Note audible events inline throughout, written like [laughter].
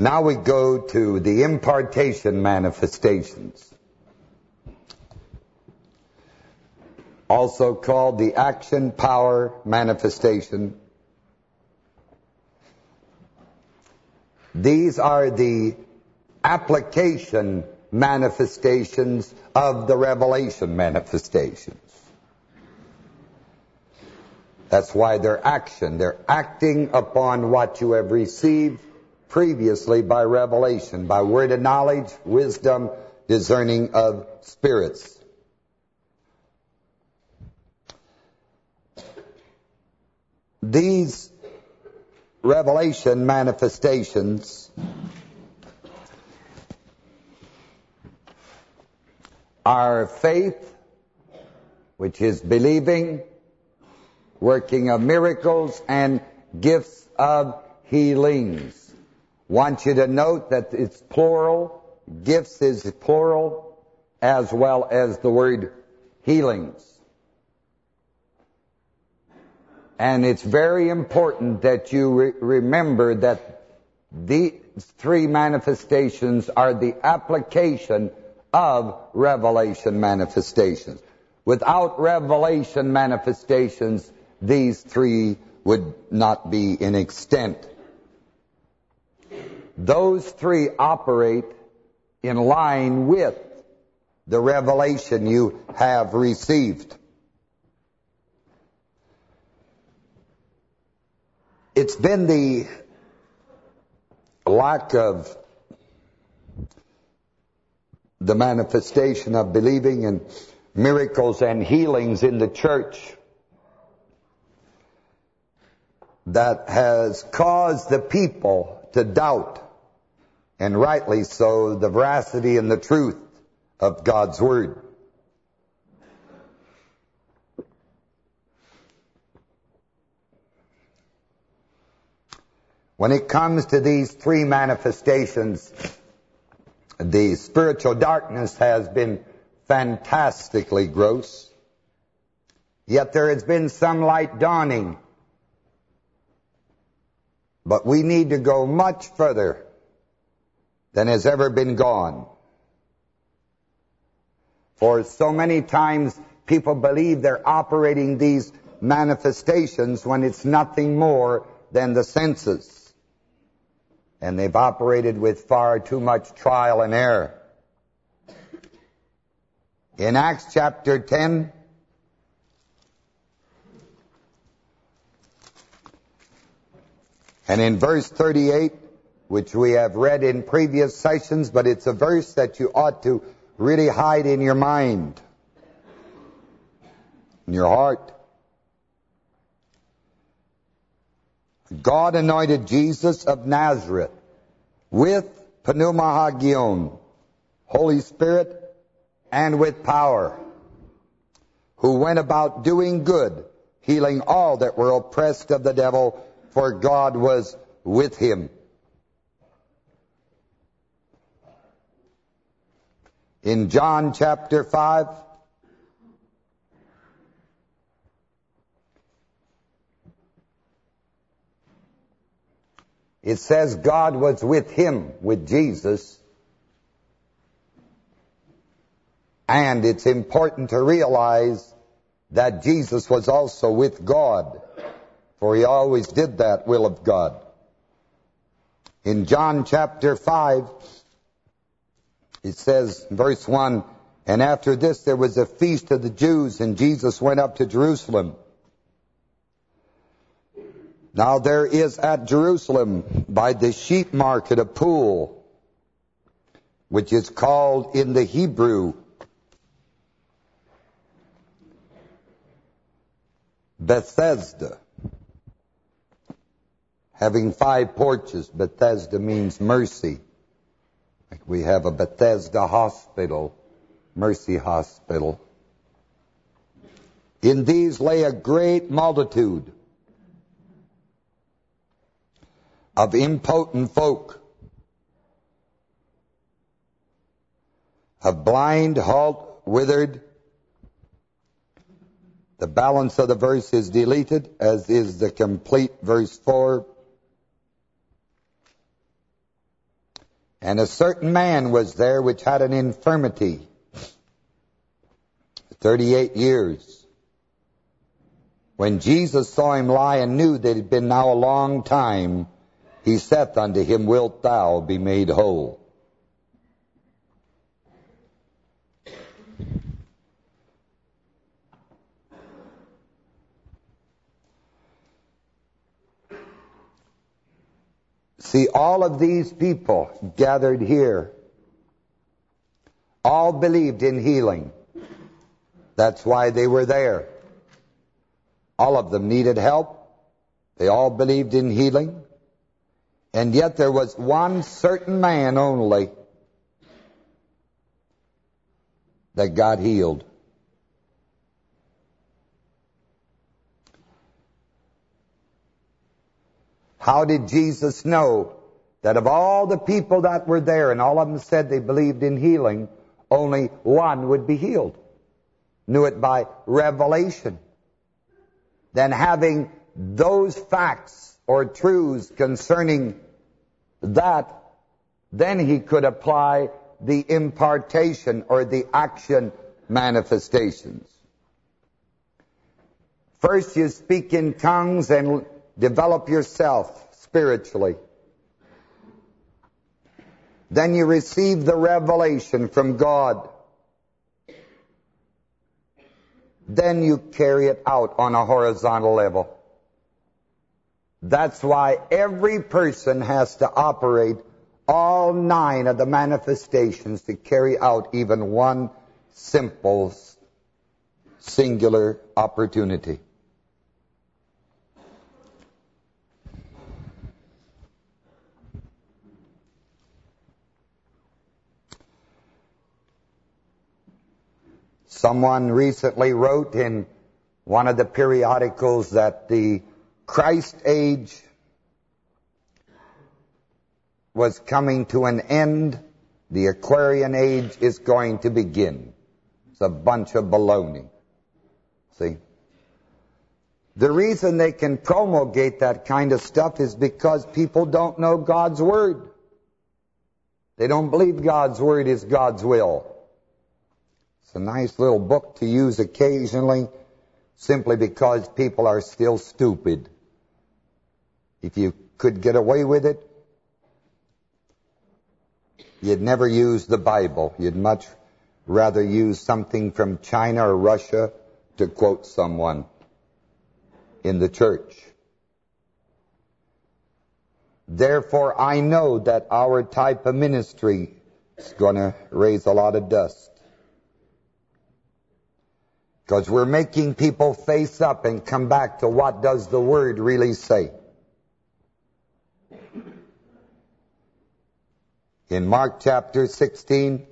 Now we go to the impartation manifestations. Also called the action power manifestation. These are the application manifestations of the revelation manifestations. That's why they're action. They're acting upon what you have received previously by revelation, by word of knowledge, wisdom, discerning of spirits. These revelation manifestations are faith, which is believing, working of miracles, and gifts of healings. Want you to note that it's plural, gifts is plural, as well as the word healings. And it's very important that you re remember that these three manifestations are the application of revelation manifestations. Without revelation manifestations, these three would not be in extent. Those three operate in line with the revelation you have received. it's been the lack of the manifestation of believing in miracles and healings in the church that has caused the people to doubt, and rightly so, the veracity and the truth of God's Word. When it comes to these three manifestations, the spiritual darkness has been fantastically gross. Yet there has been some light dawning. But we need to go much further than has ever been gone. For so many times people believe they're operating these manifestations when it's nothing more than the senses and they've operated with far too much trial and error. In Acts chapter 10, and in verse 38, which we have read in previous sessions, but it's a verse that you ought to really hide in your mind, in your heart. God anointed Jesus of Nazareth with pneumahagion, Holy Spirit, and with power, who went about doing good, healing all that were oppressed of the devil, for God was with him. In John chapter 5, It says God was with him, with Jesus. And it's important to realize that Jesus was also with God, for he always did that will of God. In John chapter 5, it says, verse 1, And after this there was a feast of the Jews, and Jesus went up to Jerusalem. Now there is at Jerusalem by the sheep market a pool, which is called in the Hebrew Bethesda, having five porches. Bethesda means mercy. We have a Bethesda hospital, Mercy Hospital. In these lay a great multitude of impotent folk, of blind, halt, withered. The balance of the verse is deleted, as is the complete verse 4. And a certain man was there which had an infirmity, 38 years. When Jesus saw him lie and knew that it had been now a long time, he saith unto him, Wilt thou be made whole? See, all of these people gathered here all believed in healing. That's why they were there. All of them needed help. They all believed in healing. And yet there was one certain man only that got healed. How did Jesus know that of all the people that were there, and all of them said they believed in healing, only one would be healed? Knew it by revelation. Then having those facts or truths concerning that, then he could apply the impartation or the action manifestations. First you speak in tongues and develop yourself spiritually. Then you receive the revelation from God. Then you carry it out on a horizontal level. That's why every person has to operate all nine of the manifestations to carry out even one simple, singular opportunity. Someone recently wrote in one of the periodicals that the Christ age was coming to an end. The Aquarian age is going to begin. It's a bunch of baloney. See? The reason they can promulgate that kind of stuff is because people don't know God's Word. They don't believe God's Word is God's will. It's a nice little book to use occasionally, simply because people are still stupid. If you could get away with it, you'd never use the Bible. You'd much rather use something from China or Russia to quote someone in the church. Therefore, I know that our type of ministry is going to raise a lot of dust. Because we're making people face up and come back to what does the Word really say. In Mark chapter 16,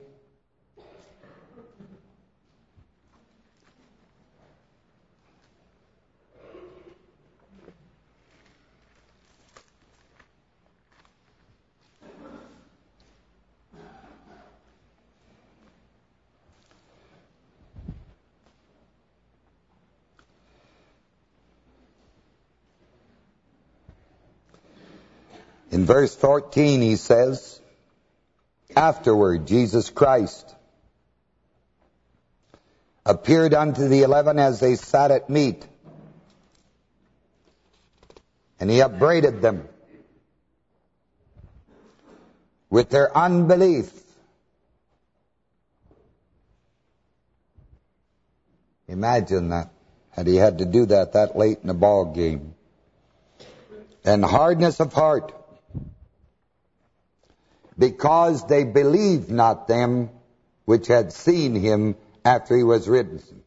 In verse 14 he says, Afterward Jesus Christ appeared unto the eleven as they sat at meat, and he upbraided them with their unbelief. Imagine that, had he had to do that that late in the ball game. And hardness of heart because they believed not them which had seen him after he was risen.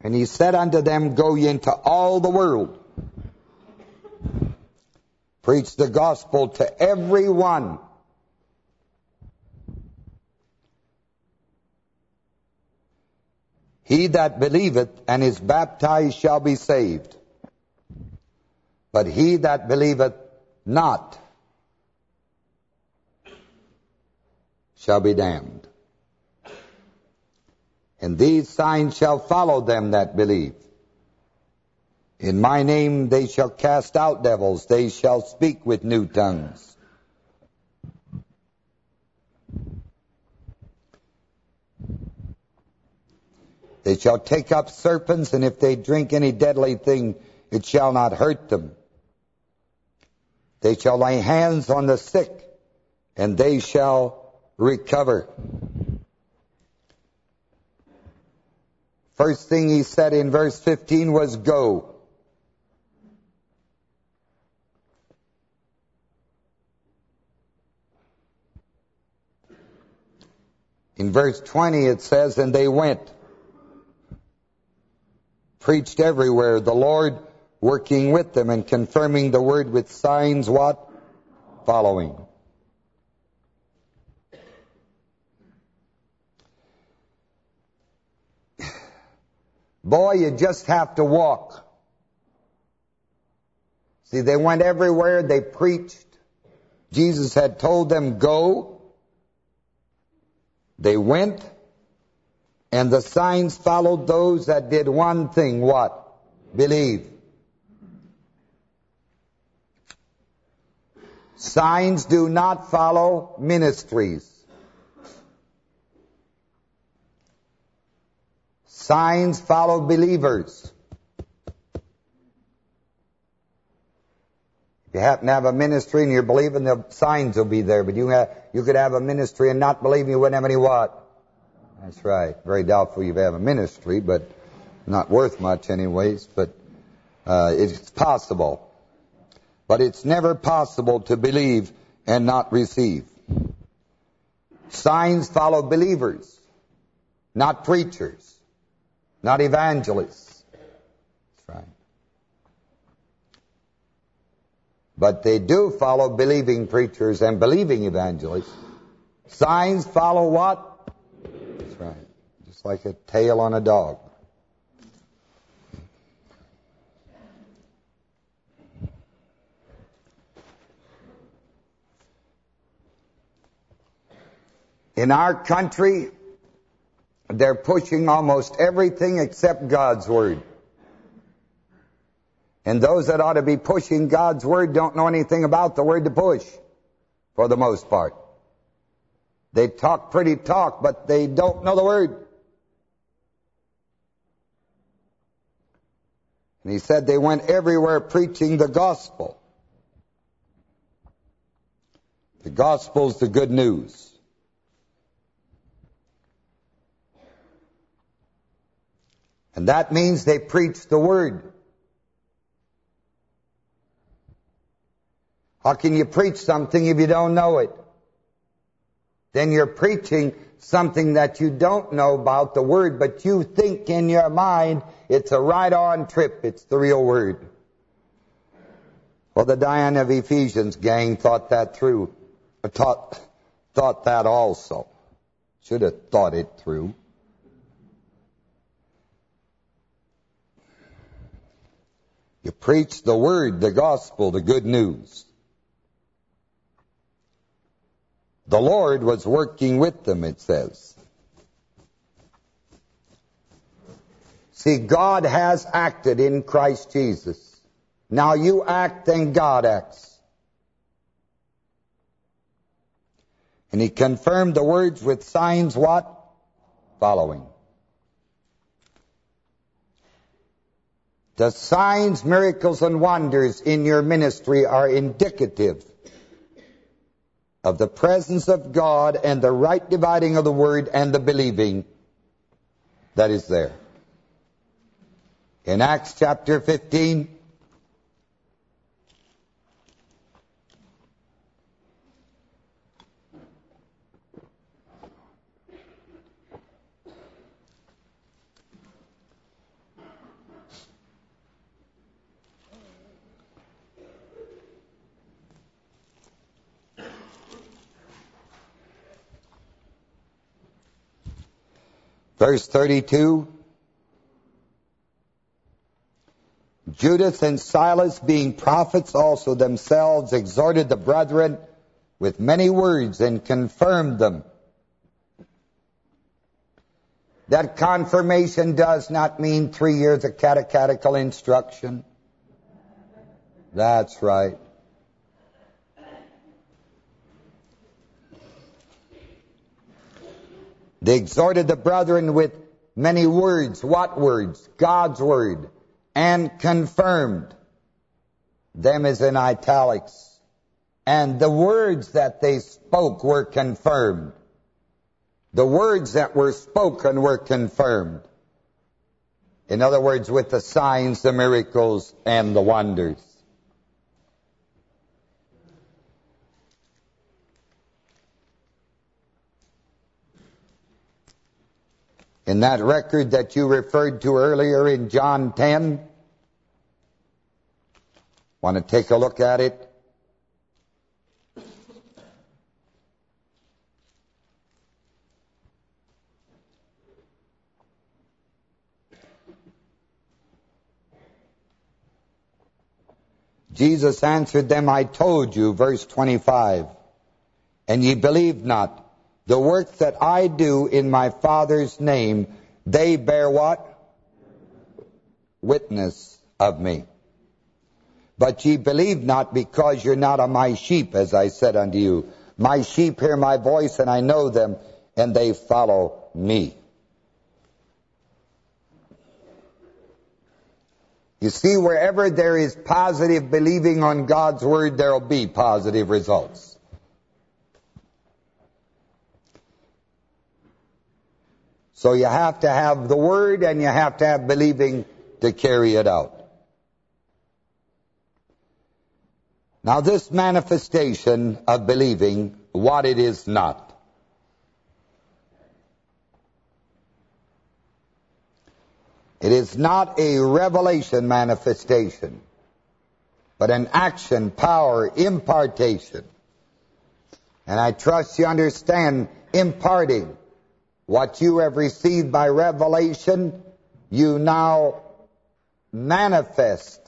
And he said unto them, Go ye into all the world, preach the gospel to every one. He that believeth and is baptized shall be saved. But he that believeth not shall be damned. And these signs shall follow them that believe. In my name they shall cast out devils, they shall speak with new tongues. They shall take up serpents, and if they drink any deadly thing, it shall not hurt them. They shall lay hands on the sick, and they shall recover. First thing he said in verse 15 was go. In verse 20 it says, and they went, preached everywhere, the Lord working with them and confirming the word with signs, what? Following. Boy, you just have to walk. See, they went everywhere, they preached. Jesus had told them, go. They went, and the signs followed those that did one thing, what? Believe. Signs do not follow ministries. Signs follow believers. If you happen to have a ministry and you're believing, the signs will be there. But you have, you could have a ministry and not believe you wouldn't have any what? That's right. Very doubtful you have a ministry, but not worth much anyways. But uh, it's possible. But it's never possible to believe and not receive. Signs follow believers, not preachers, not evangelists. That's right. But they do follow believing preachers and believing evangelists. Signs follow what? That's right. Just like a tail on a dog. In our country, they're pushing almost everything except God's Word. And those that ought to be pushing God's Word don't know anything about the Word to push, for the most part. They talk pretty talk, but they don't know the Word. And he said they went everywhere preaching the gospel. The gospel's the good news. And that means they preach the word. How can you preach something if you don't know it? Then you're preaching something that you don't know about the word, but you think in your mind it's a right-on trip. It's the real word. Well, the Diana of Ephesians gang thought that through. Thought, thought that also. Should have thought it through. You preach the word, the gospel, the good news. The Lord was working with them, it says. See, God has acted in Christ Jesus. Now you act, and God acts. And he confirmed the words with signs, what? Following. The signs, miracles, and wonders in your ministry are indicative of the presence of God and the right dividing of the word and the believing that is there. In Acts chapter 15, Verse 32, Judas and Silas, being prophets also themselves, exhorted the brethren with many words and confirmed them. That confirmation does not mean three years of catechetical instruction. That's right. They exhorted the brethren with many words. What words? God's word. And confirmed. Them is in italics. And the words that they spoke were confirmed. The words that were spoken were confirmed. In other words, with the signs, the miracles, and the wonders. In that record that you referred to earlier in John 10, want to take a look at it? Jesus answered them, I told you, verse 25, and ye believed not. The works that I do in my Father's name, they bear what? Witness of me. But ye believe not because you're not of my sheep, as I said unto you. My sheep hear my voice, and I know them, and they follow me. You see, wherever there is positive believing on God's word, there will be positive results. So you have to have the word and you have to have believing to carry it out. Now this manifestation of believing, what it is not. It is not a revelation manifestation, but an action, power, impartation. And I trust you understand imparting what you have received by revelation, you now manifest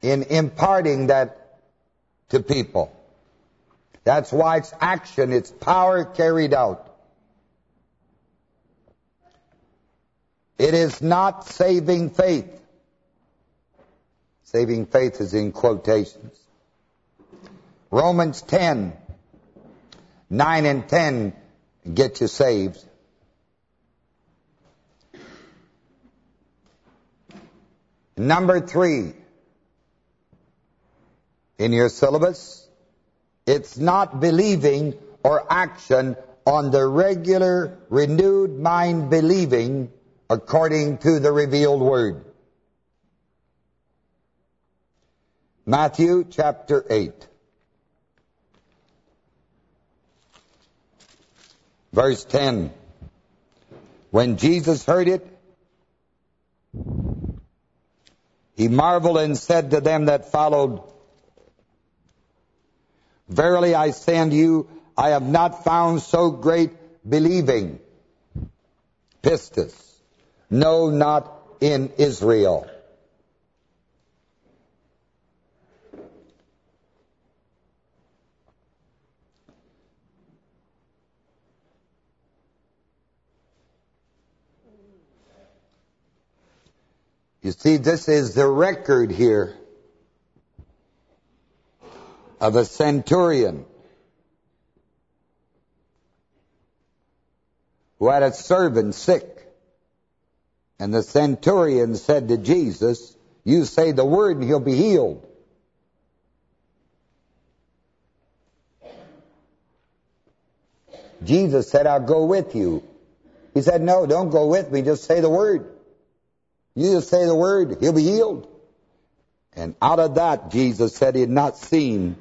in imparting that to people. That's why it's action, it's power carried out. It is not saving faith. Saving faith is in quotations. Romans 10, 9 and 10 get you saved. Number three, in your syllabus, it's not believing or action on the regular, renewed mind believing according to the revealed word. Matthew chapter 8. Verse 10. When Jesus heard it, he marveled and said to them that followed, Verily I say unto you, I have not found so great believing. Pistis. No, not in Israel. You see, this is the record here of a centurion who had a servant sick. And the centurion said to Jesus, you say the word and he'll be healed. Jesus said, I'll go with you. He said, no, don't go with me, just say the word. You just say the word, he'll be healed. And out of that, Jesus said he had not seen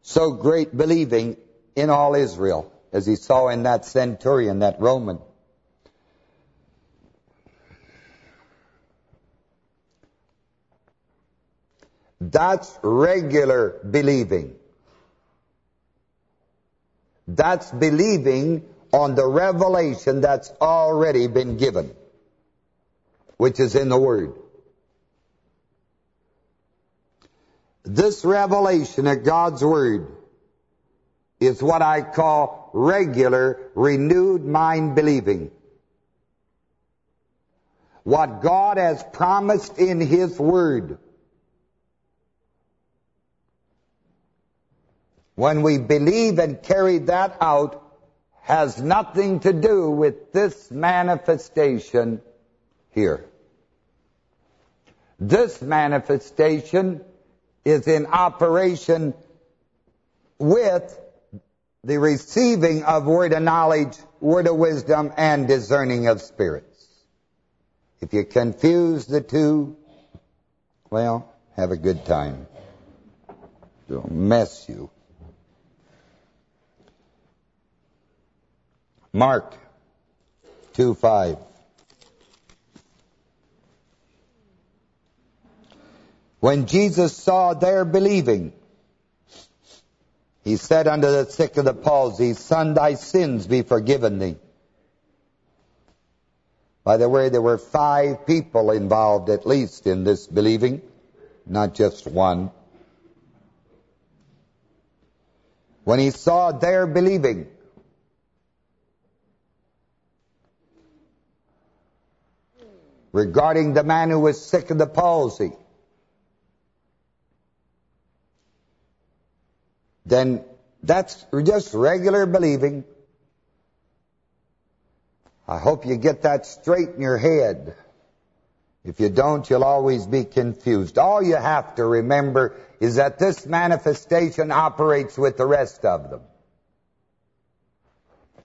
so great believing in all Israel as he saw in that centurion, that Roman. That's regular believing. That's believing on the revelation that's already been given, which is in the Word. This revelation of God's Word is what I call regular, renewed mind believing. What God has promised in His Word When we believe and carry that out, has nothing to do with this manifestation here. This manifestation is in operation with the receiving of word of knowledge, word of wisdom, and discerning of spirits. If you confuse the two, well, have a good time. It'll mess you. Mark 2.5 When Jesus saw their believing, he said unto the sick of the palsy, Son, thy sins be forgiven thee. By the way, there were five people involved at least in this believing, not just one. When he saw their believing, regarding the man who was sick of the palsy, then that's just regular believing. I hope you get that straight in your head. If you don't, you'll always be confused. All you have to remember is that this manifestation operates with the rest of them.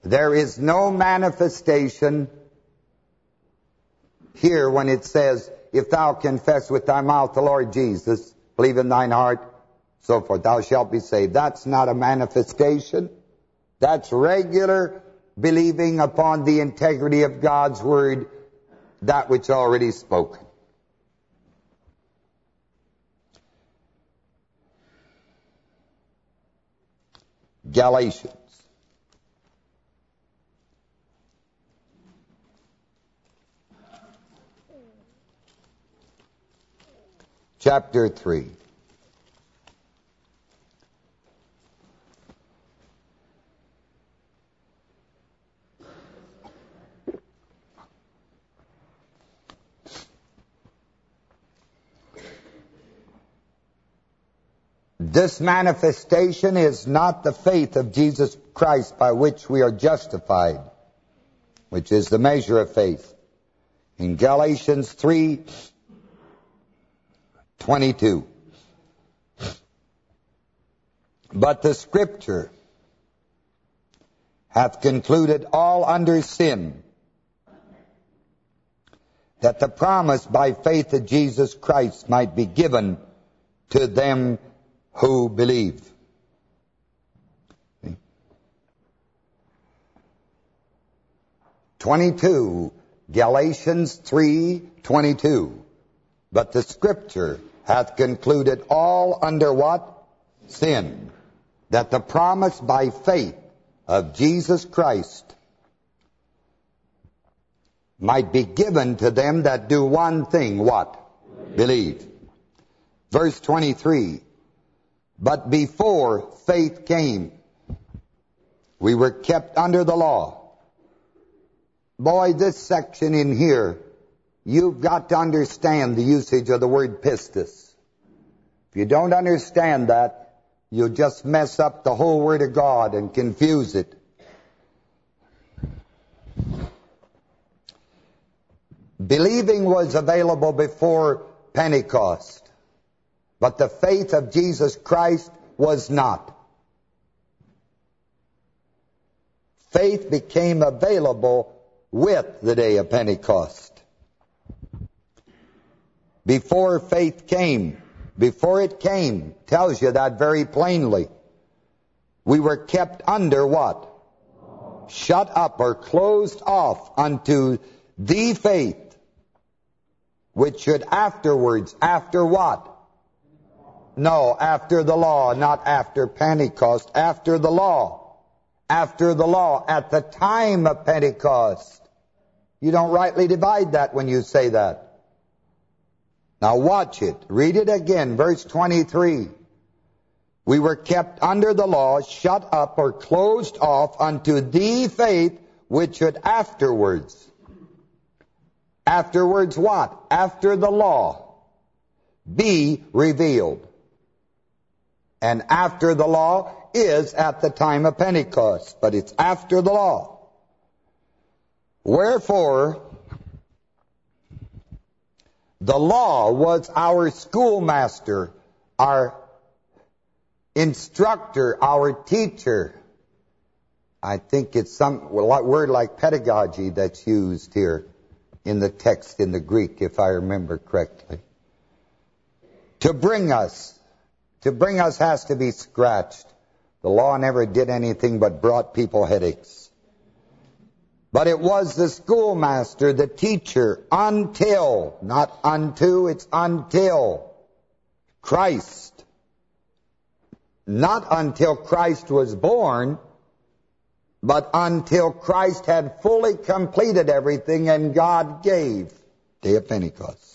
There is no manifestation here when it says, if thou confess with thy mouth the Lord Jesus, believe in thine heart, so forth, thou shalt be saved. That's not a manifestation. That's regular believing upon the integrity of God's word, that which already spoken. Galatians. Chapter 3. This manifestation is not the faith of Jesus Christ by which we are justified, which is the measure of faith. In Galatians 3, 22. But the Scripture hath concluded all under sin, that the promise by faith of Jesus Christ might be given to them who believe. Twenty-two, Galatians three twenty-two. But the Scripture hath concluded all under what? Sin. That the promise by faith of Jesus Christ might be given to them that do one thing, what? Believe. Verse 23, but before faith came, we were kept under the law. Boy, this section in here, you've got to understand the usage of the word pistis. If you don't understand that, you'll just mess up the whole Word of God and confuse it. Believing was available before Pentecost. But the faith of Jesus Christ was not. Faith became available with the day of Pentecost. Before faith came, before it came, tells you that very plainly. We were kept under what? Shut up or closed off unto the faith, which should afterwards, after what? No, after the law, not after Pentecost. After the law. After the law. At the time of Pentecost. You don't rightly divide that when you say that. Now watch it. Read it again. Verse 23. We were kept under the law, shut up or closed off unto the faith which should afterwards. Afterwards what? After the law. Be revealed. And after the law is at the time of Pentecost, but it's after the law. Wherefore, the law was our schoolmaster, our instructor, our teacher. I think it's some word like pedagogy that's used here in the text in the Greek, if I remember correctly. To bring us, to bring us has to be scratched. The law never did anything but brought people headaches. But it was the schoolmaster, the teacher, until, not unto, it's until Christ. Not until Christ was born, but until Christ had fully completed everything and God gave. Day of Pentecost.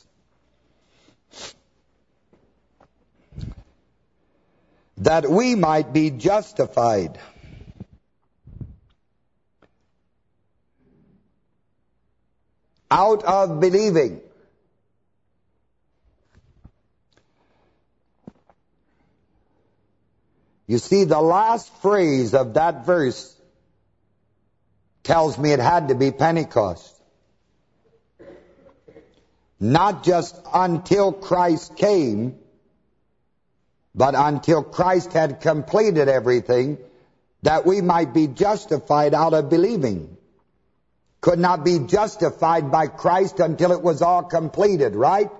That we might be justified. Out of believing. You see, the last phrase of that verse tells me it had to be Pentecost. Not just until Christ came, but until Christ had completed everything, that we might be justified out of believing. Could not be justified by Christ until it was all completed, right?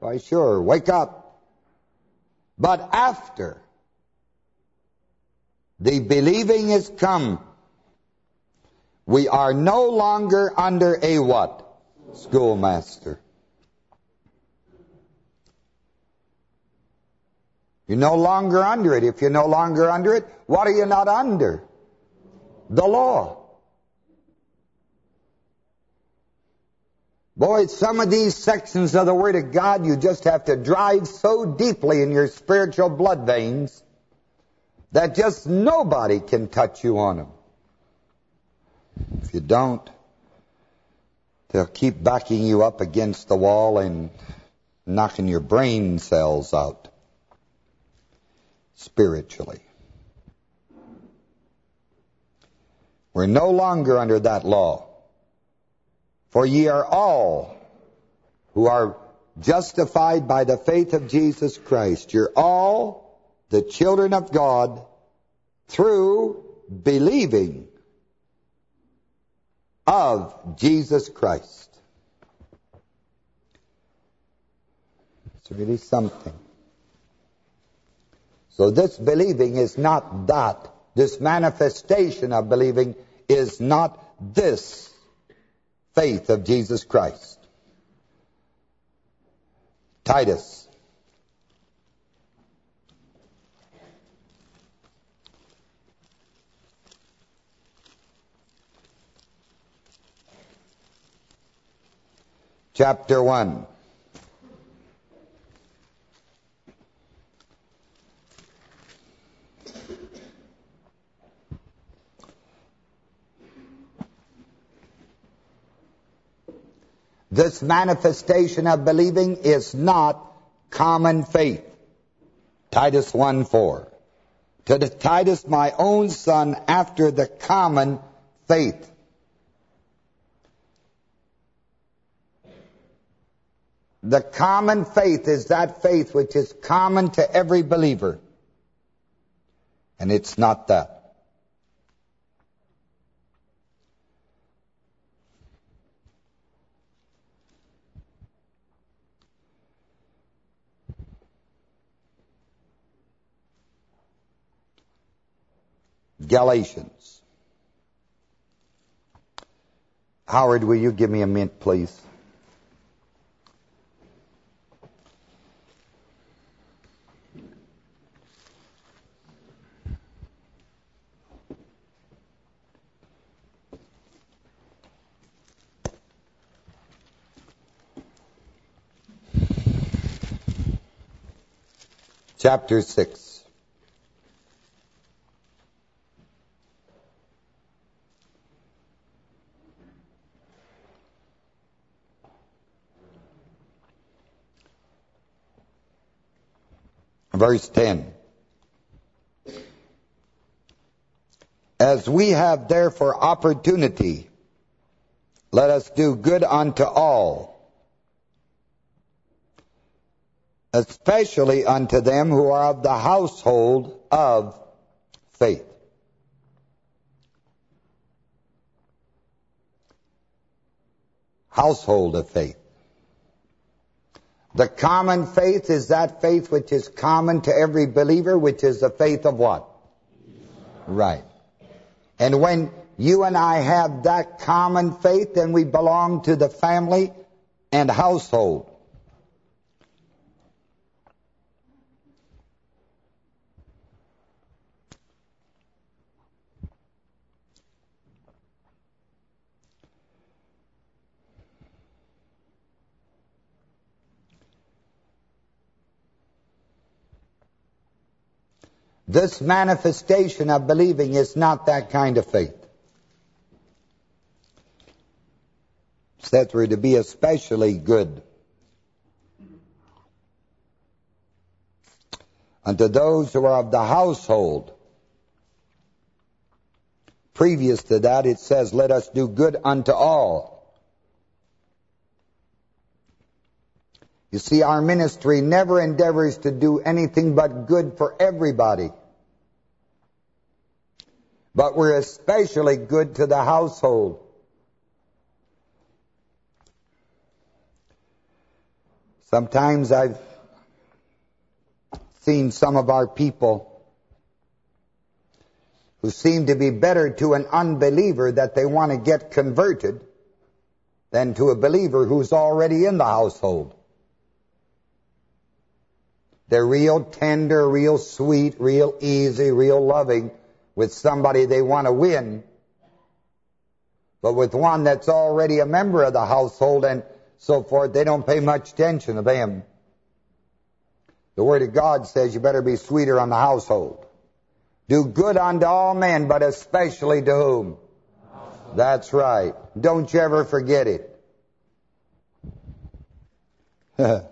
Why, sure, wake up. But after the believing is come, we are no longer under a what? Schoolmaster. You're no longer under it. If you're no longer under it, what are you not under? The law. Boy, some of these sections of the Word of God, you just have to drive so deeply in your spiritual blood veins that just nobody can touch you on them. If you don't, they'll keep backing you up against the wall and knocking your brain cells out spiritually. We're no longer under that law. For ye are all who are justified by the faith of Jesus Christ. You're all the children of God through believing of Jesus Christ. It's really something. So this believing is not that. This manifestation of believing is not this faith of Jesus Christ. Titus. Chapter 1. This manifestation of believing is not common faith. Titus 1.4 To the Titus, my own son, after the common faith. The common faith is that faith which is common to every believer. And it's not that. Galatians. Howard, will you give me a mint, please? Chapter 6 verse 10. As we have therefore opportunity, let us do good unto all, especially unto them who are of the household of faith. Household of faith. The common faith is that faith which is common to every believer, which is the faith of what? Right. And when you and I have that common faith, then we belong to the family and household. This manifestation of believing is not that kind of faith. Said to be especially good. Unto those who are of the household. Previous to that, it says, let us do good unto all. You see, our ministry never endeavors to do anything but good for everybody. But we're especially good to the household. Sometimes I've seen some of our people who seem to be better to an unbeliever that they want to get converted than to a believer who's already in the household. They're real tender, real sweet, real easy, real loving with somebody they want to win. But with one that's already a member of the household and so forth, they don't pay much attention to them. The Word of God says you better be sweeter on the household. Do good unto all men, but especially to whom? That's right. Don't you ever forget it. [laughs]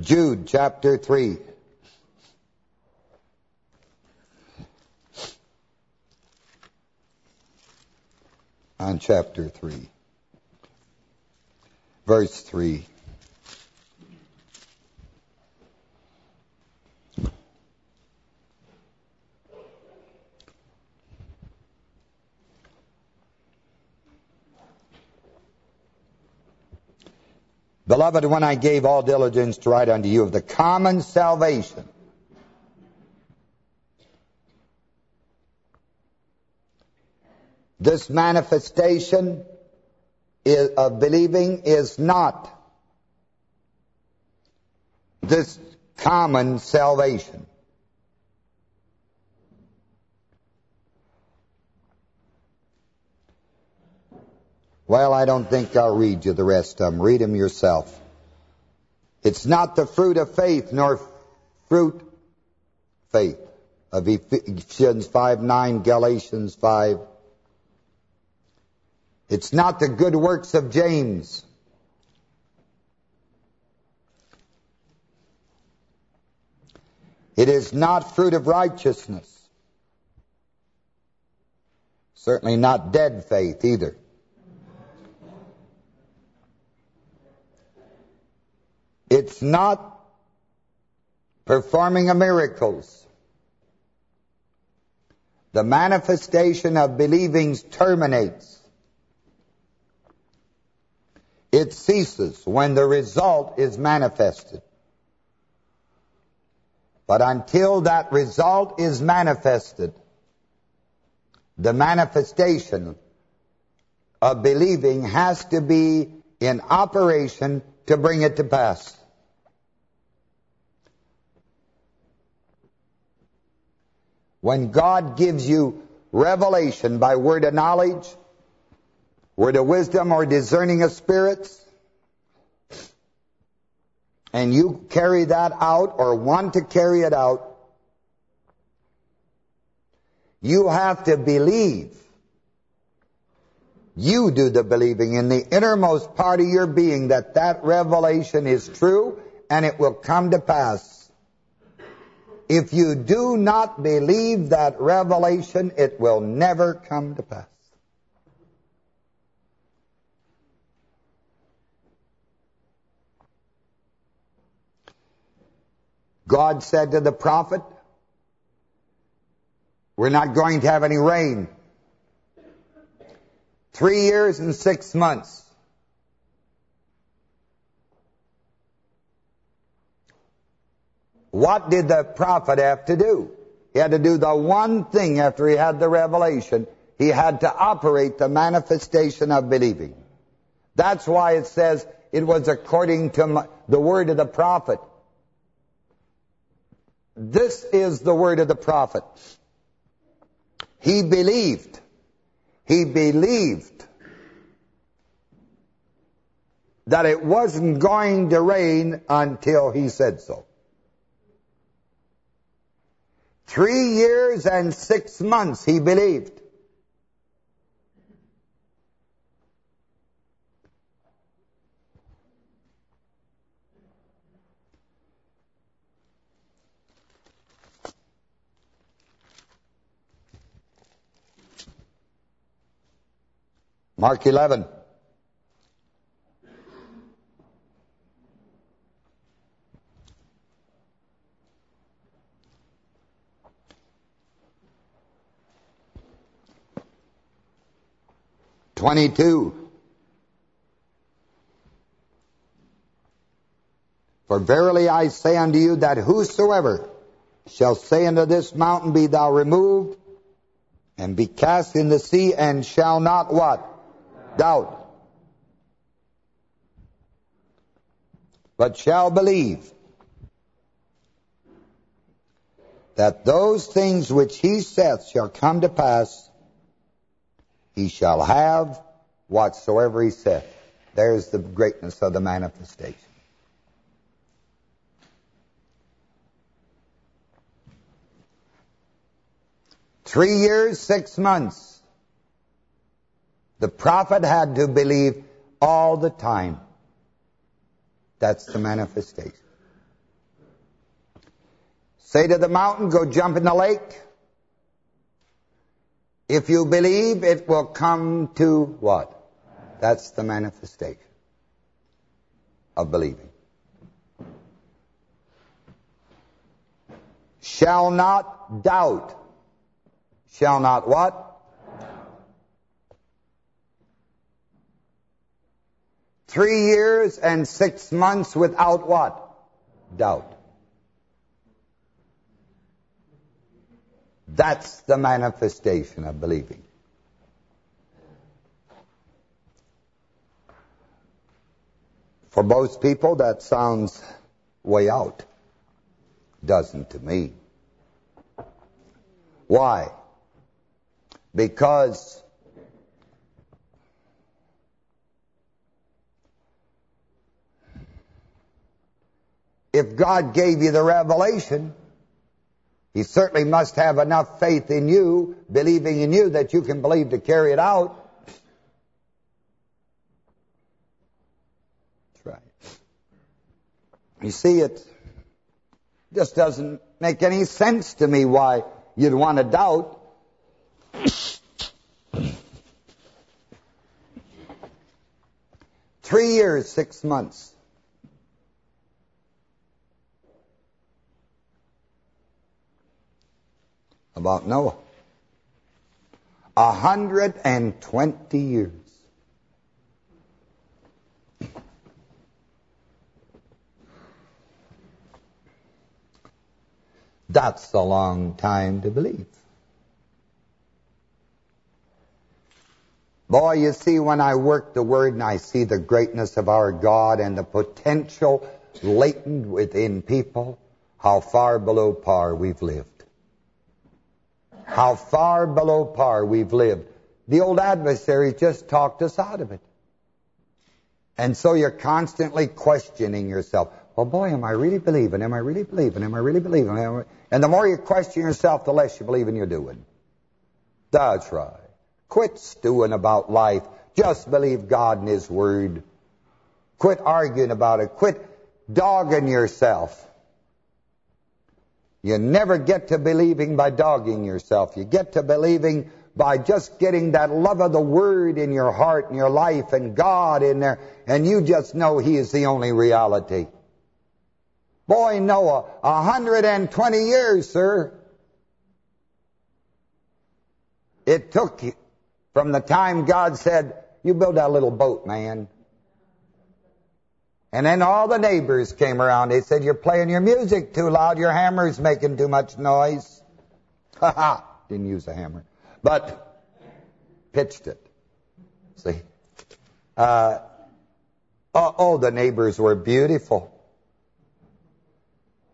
Jude chapter 3. On chapter 3. Verse 3. Beloved, when I gave all diligence to write unto you of the common salvation, this manifestation of believing is not this common salvation. Well, I don't think I'll read you the rest of them. Read them yourself. It's not the fruit of faith, nor fruit faith of Ephesians 5, 9, Galatians 5. It's not the good works of James. It is not fruit of righteousness. Certainly not dead faith either. It's not performing miracles. The manifestation of believing terminates. It ceases when the result is manifested. But until that result is manifested, the manifestation of believing has to be in operation to bring it to pass. When God gives you revelation by word of knowledge, word of wisdom or discerning of spirits, and you carry that out or want to carry it out, you have to believe. You do the believing in the innermost part of your being that that revelation is true and it will come to pass If you do not believe that revelation, it will never come to pass. God said to the prophet, we're not going to have any rain. Three years and six months. What did the prophet have to do? He had to do the one thing after he had the revelation. He had to operate the manifestation of believing. That's why it says it was according to the word of the prophet. This is the word of the prophet. He believed. He believed that it wasn't going to rain until he said so. Three years and six months he believed. Mark 11. Twenty-two. For verily I say unto you that whosoever shall say unto this mountain, Be thou removed, and be cast in the sea, and shall not what? Doubt. But shall believe that those things which he saith shall come to pass, he shall have whatsoever he saith. There's the greatness of the manifestation. Three years, six months. The prophet had to believe all the time. That's the manifestation. Say to the mountain, go jump in the lake. If you believe, it will come to what? That's the manifestation of believing. Shall not doubt. Shall not what? Three years and six months without what? Doubt. That's the manifestation of believing. For most people, that sounds way out. Doesn't to me. Why? Because if God gave you the revelation, he certainly must have enough faith in you, believing in you, that you can believe to carry it out. That's right. You see, it just doesn't make any sense to me why you'd want to doubt. Three years, six months. About Noah. A hundred and twenty years. That's a long time to believe. Boy, you see, when I work the Word and I see the greatness of our God and the potential latent within people, how far below par we've lived how far below par we've lived. The old adversary just talked us out of it. And so you're constantly questioning yourself. Well, boy, am I really believing? Am I really believing? Am I really believing? And the more you question yourself, the less you believe in you're doing. That's right. Quit stewing about life. Just believe God and His Word. Quit arguing about it. Quit dogging yourself. You never get to believing by dogging yourself. You get to believing by just getting that love of the Word in your heart and your life and God in there, and you just know He is the only reality. Boy, Noah, 120 years, sir. It took from the time God said, you build that little boat, man. And then all the neighbors came around. They said, you're playing your music too loud. Your hammer's making too much noise. [laughs] Ha ha. Didn't use a hammer. But pitched it. See? Uh, oh, oh, the neighbors were beautiful.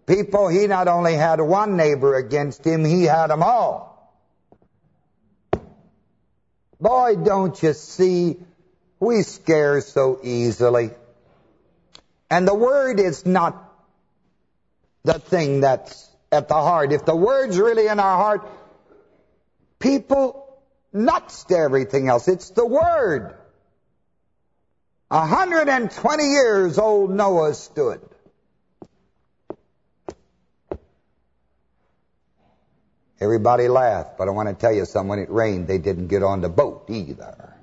People, he not only had one neighbor against him, he had them all. Boy, don't you see, we scare so easily. And the Word is not the thing that's at the heart. If the Word's really in our heart, people nuts to everything else. It's the Word. A 120 years old Noah stood. Everybody laughed, but I want to tell you something. When it rained, they didn't get on the boat either.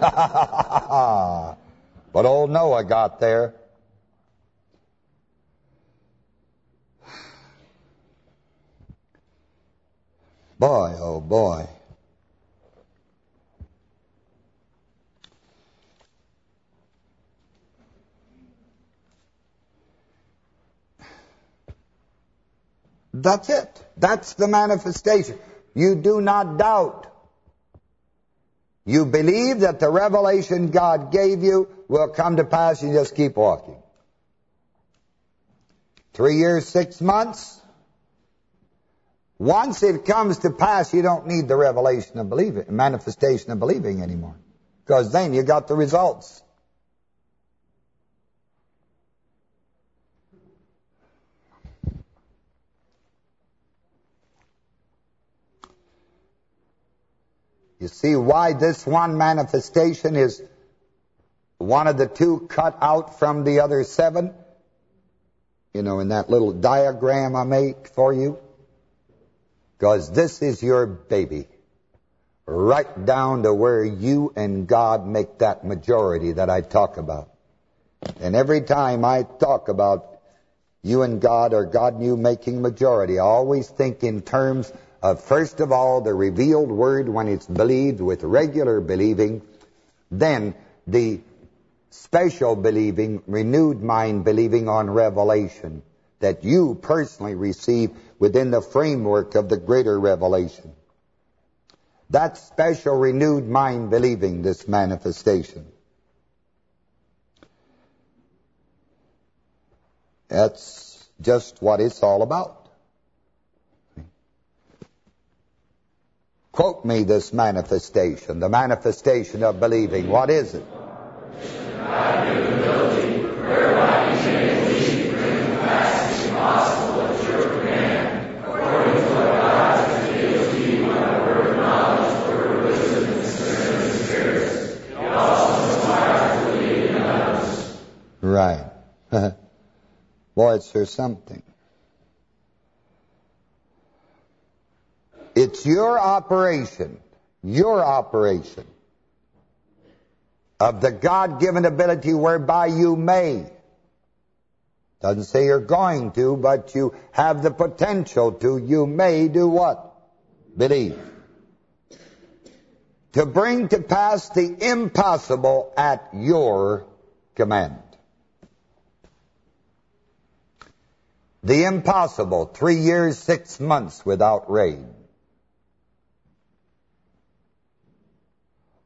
[laughs] but oh, old Noah got there. Boy, oh boy. That's it. That's the manifestation. You do not doubt. You believe that the revelation God gave you will come to pass. You just keep walking. Three years, six months. Once it comes to pass, you don't need the revelation of believing, manifestation of believing anymore. Because then you got the results. You see why this one manifestation is one of the two cut out from the other seven? You know, in that little diagram I make for you? Because this is your baby. Right down to where you and God make that majority that I talk about. And every time I talk about you and God or God and you making majority, I always think in terms of, first of all, the revealed word when it's believed with regular believing, then the special believing, renewed mind believing on revelation that you personally receive within the framework of the greater revelation. That special renewed mind believing this manifestation. That's just what it's all about. Quote me this manifestation, the manifestation of believing. What is it? Right. [laughs] Boy, it's there something. It's your operation, your operation of the God-given ability whereby you may. Doesn't say you're going to, but you have the potential to. You may do what? Believe. To bring to pass the impossible at your command. The impossible, three years, six months without rain.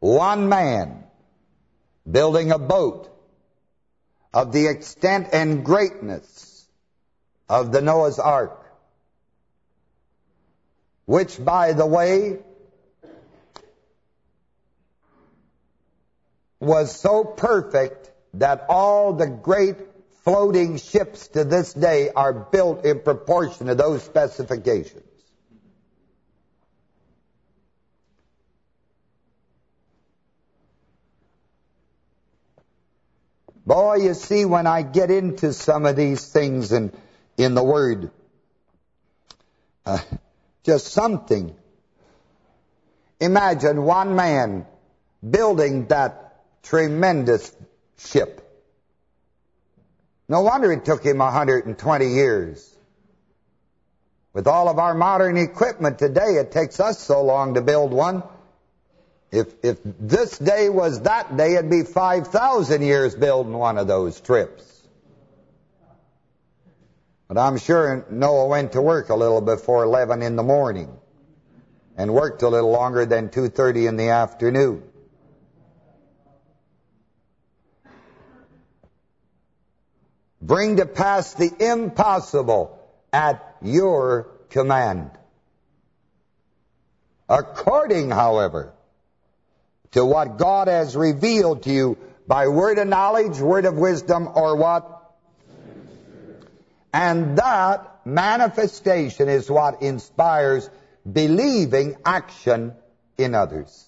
One man building a boat of the extent and greatness of the Noah's Ark, which, by the way, was so perfect that all the great floating ships to this day are built in proportion to those specifications. Boy, you see, when I get into some of these things in, in the Word, uh, just something. Imagine one man building that tremendous ship. No wonder it took him 120 years. With all of our modern equipment today, it takes us so long to build one. If if this day was that day, it'd be 5,000 years building one of those trips. But I'm sure Noah went to work a little before 11 in the morning and worked a little longer than 2.30 in the afternoon. Bring to pass the impossible at your command. According, however, to what God has revealed to you by word of knowledge, word of wisdom, or what? And that manifestation is what inspires believing action in others.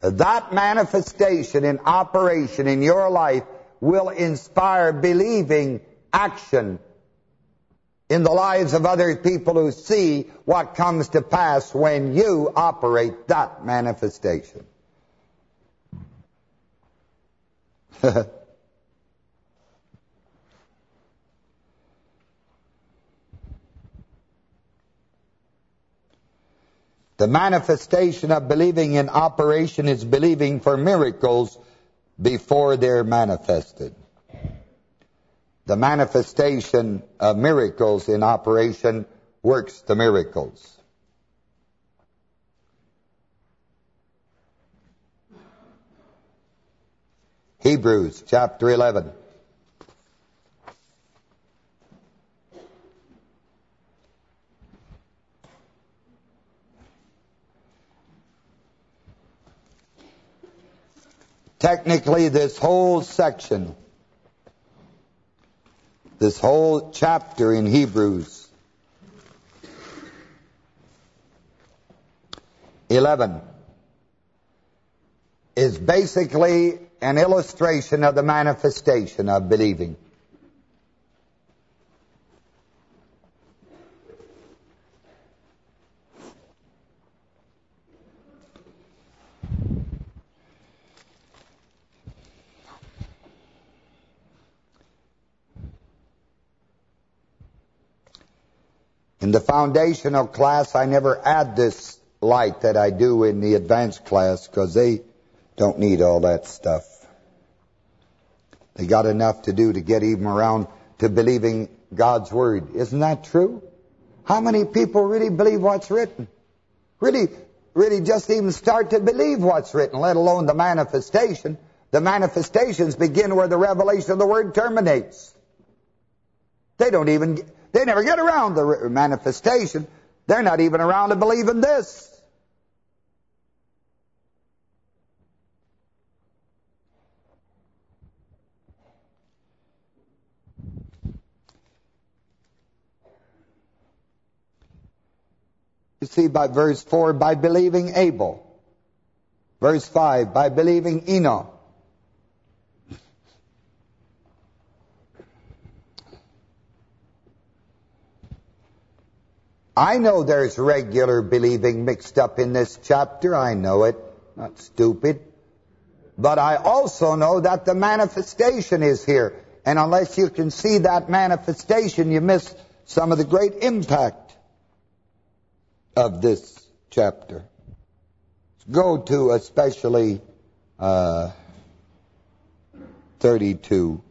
That manifestation in operation in your life will inspire believing action in the lives of other people who see what comes to pass when you operate that manifestation. [laughs] The manifestation of believing in operation is believing for miracles before they're manifested. The manifestation of miracles in operation works the miracles. Hebrews chapter 11. Technically, this whole section, this whole chapter in Hebrews 11 is basically an illustration of the manifestation of believing. In the foundational class, I never add this light that I do in the advanced class because they don't need all that stuff. They got enough to do to get even around to believing God's Word. Isn't that true? How many people really believe what's written? Really, really just even start to believe what's written, let alone the manifestation. The manifestations begin where the revelation of the Word terminates. They don't even they never get around the manifestation. They're not even around to believe in this. You see, by verse 4, by believing Abel. Verse 5, by believing Enoch. I know there's regular believing mixed up in this chapter. I know it. Not stupid. But I also know that the manifestation is here. And unless you can see that manifestation, you miss some of the great impact of this chapter. Go to especially uh, 32.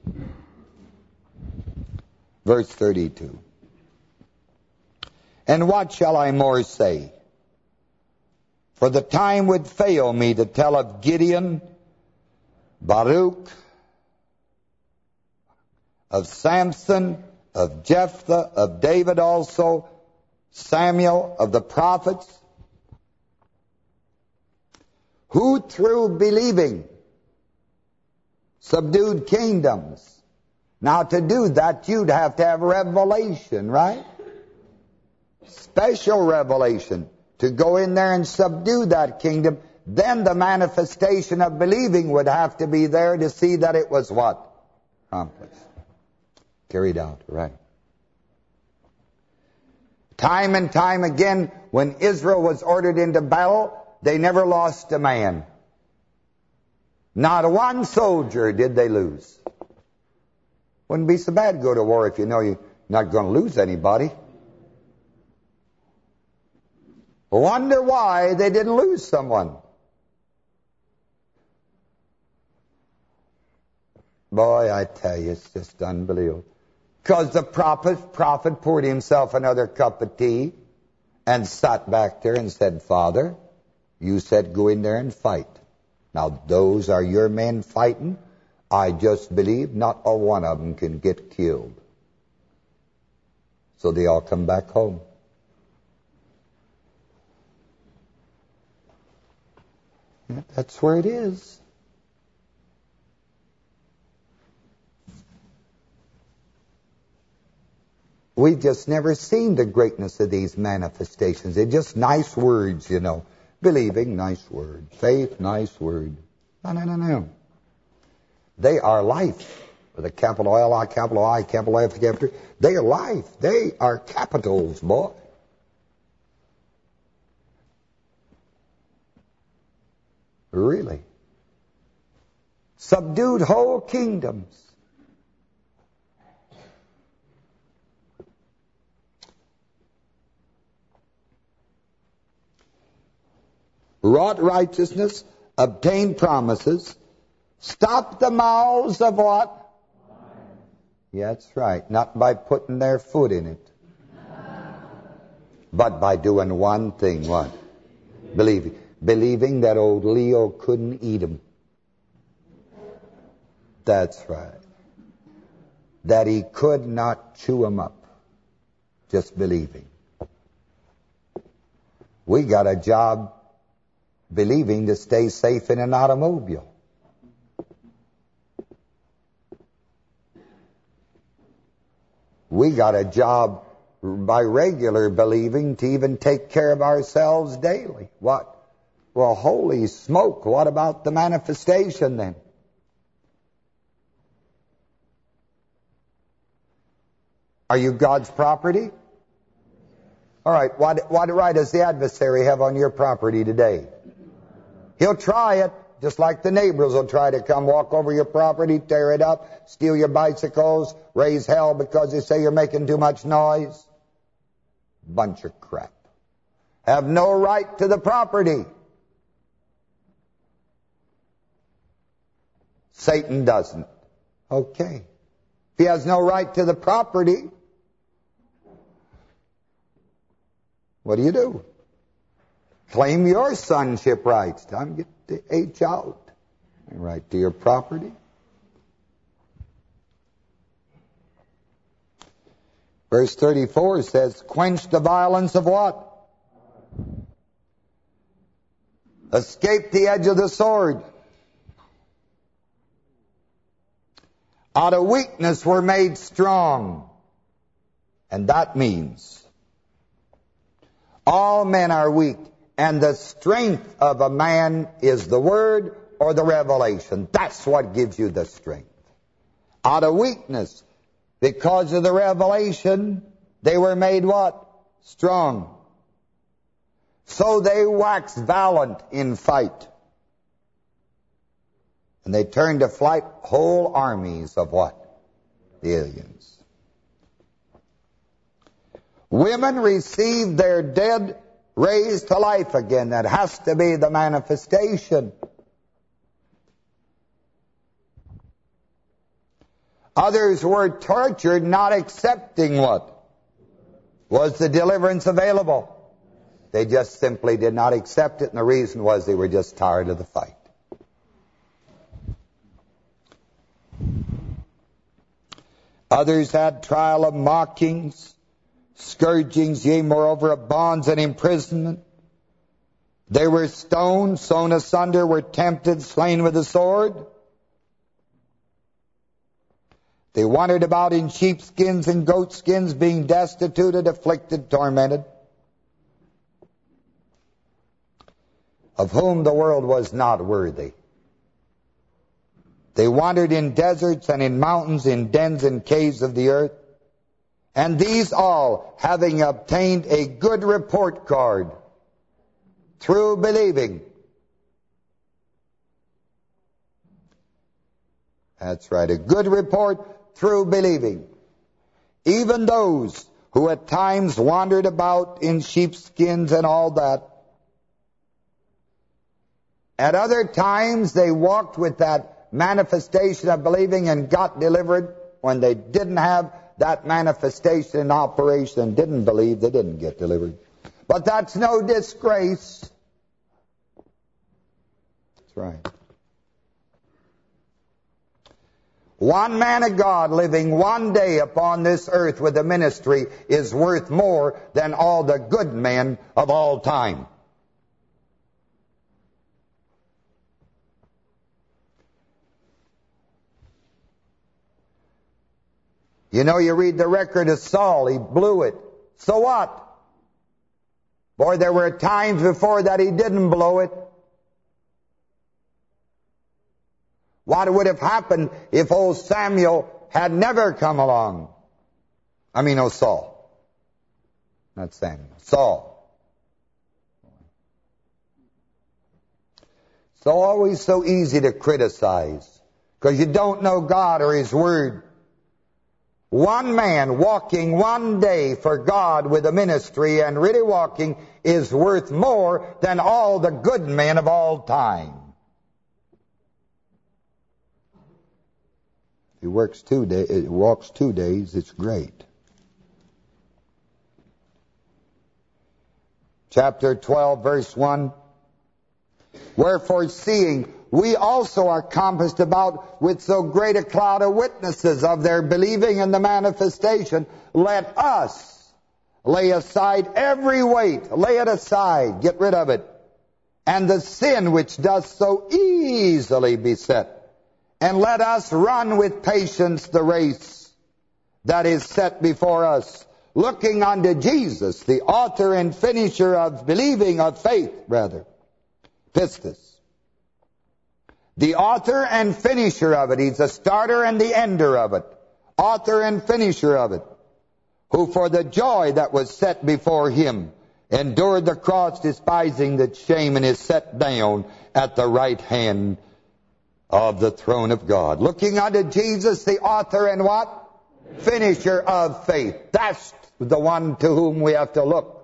Verse 32. And what shall I more say? For the time would fail me to tell of Gideon, Barak, of Samson, of Jephthah, of David also, Samuel, of the prophets, who through believing subdued kingdoms. Now to do that, you'd have to have revelation, right? Special revelation to go in there and subdue that kingdom, then the manifestation of believing would have to be there to see that it was what? Accomplished. carried out, right. Time and time again, when Israel was ordered into battle, they never lost a man. Not one soldier did they lose. Wouldn't be so bad to go to war if you know you're not going to lose anybody. Wonder why they didn't lose someone. Boy, I tell you, it's just unbelievable. Because the prophet, prophet poured himself another cup of tea and sat back there and said, Father, you said go in there and fight. Now, those are your men fighting. I just believe not a one of them can get killed. So they all come back home. That's where it is. We've just never seen the greatness of these manifestations. They're just nice words, you know. Believing, nice word. Faith, nice word. No, no, no, no. They are life. With a capital L, I, capital I, capital F, capital They are life. They are capitals, boy. Really. Subdued whole kingdoms. wrought righteousness, obtained promises, stop the mouths of what? Yeah, that's right. Not by putting their foot in it. But by doing one thing, what? Believing. Believing that old Leo couldn't eat them. That's right. That he could not chew them up. Just believing. We got a job believing to stay safe in an automobile. We got a job by regular believing to even take care of ourselves daily. What? Well, holy smoke, what about the manifestation then? Are you God's property? All right, what, what right does the adversary have on your property today? He'll try it, just like the neighbors will try to come walk over your property, tear it up, steal your bicycles, raise hell because they say you're making too much noise. Bunch of crap. Have no right to the property. Satan doesn't. Okay. If he has no right to the property, what do you do? Claim your sonship rights. Time to get the H out. Right to your property. Verse 34 says, quench the violence of what? Escape the edge of the sword. Out of weakness we're made strong. And that means all men are weak. And the strength of a man is the word or the revelation. That's what gives you the strength. Out of weakness, because of the revelation, they were made what? Strong. So they waxed valiant in fight. And they turned to flight whole armies of what? The aliens. Women received their dead raised to life again. That has to be the manifestation. Others were tortured, not accepting what? Was the deliverance available? They just simply did not accept it, and the reason was they were just tired of the fight. Others had trial of mockings, scourgings, yea, moreover, of bonds and imprisonment. They were stoned, sown asunder, were tempted, slain with the sword. They wandered about in sheepskins and goatskins, being destitute, afflicted, tormented. Of whom the world was not worthy. They wandered in deserts and in mountains, in dens and caves of the earth. And these all, having obtained a good report card through believing. That's right, a good report through believing. Even those who at times wandered about in sheepskins and all that, at other times, they walked with that manifestation of believing and got delivered. When they didn't have that manifestation in operation, and didn't believe, they didn't get delivered. But that's no disgrace. That's right. One man of God living one day upon this earth with a ministry is worth more than all the good men of all time. You know, you read the record of Saul, he blew it. So what? Boy, there were times before that he didn't blow it. What would have happened if old Samuel had never come along? I mean, oh, Saul. Not Samuel. Saul. So always so easy to criticize because you don't know God or His Word. One man walking one day for God with a ministry and really walking is worth more than all the good men of all time. If He works two day, eh, walks two days, it's great. Chapter 12, verse 1. Wherefore, seeing we also are compassed about with so great a cloud of witnesses of their believing in the manifestation, let us lay aside every weight, lay it aside, get rid of it, and the sin which does so easily beset. And let us run with patience the race that is set before us, looking unto Jesus, the author and finisher of believing, of faith, rather. Pistis the author and finisher of it. He's the starter and the ender of it. Author and finisher of it. Who for the joy that was set before him endured the cross, despising the shame, and is set down at the right hand of the throne of God. Looking unto Jesus, the author and what? Finisher of faith. That's the one to whom we have to look.